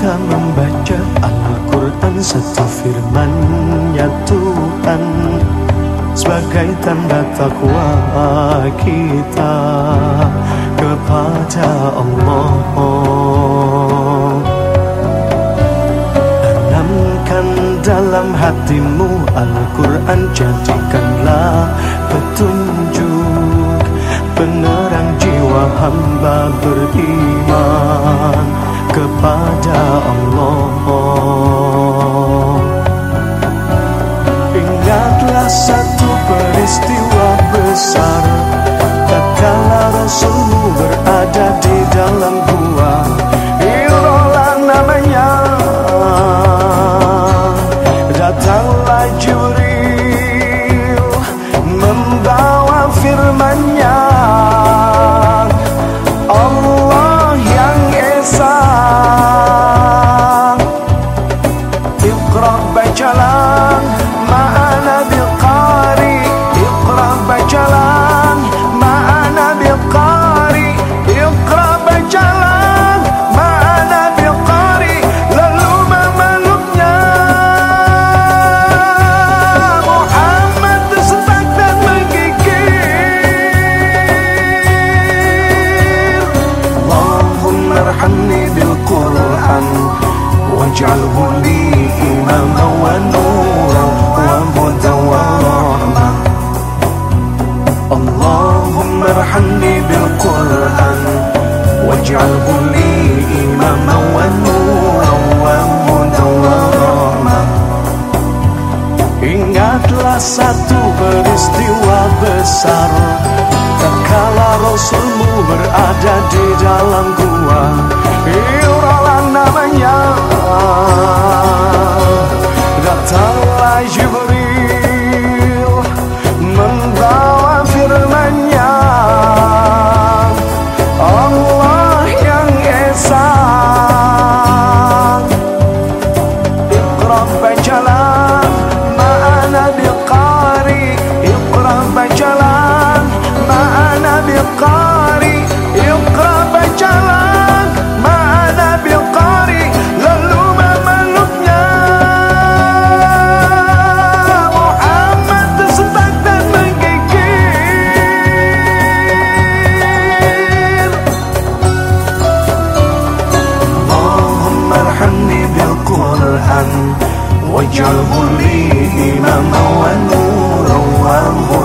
kita membaca Al-Quran satu firman ya Tuhan Sebagai tanda takwa kita kepada Allah. Tanamkan dalam hatimu Al-Quran jadikanlah petunjuk. Penerang jiwa hamba beriman kepada Allah. Ingatlah satu peristiwa besar. Tatkala Rasulmu berada di dalam gua Irolah namanya. Datanglah Jibril Membawa firmannya Satu peristiwa besar Tatkala Rasulmu berada di dalam واجعله لي إماما ونورا وهدى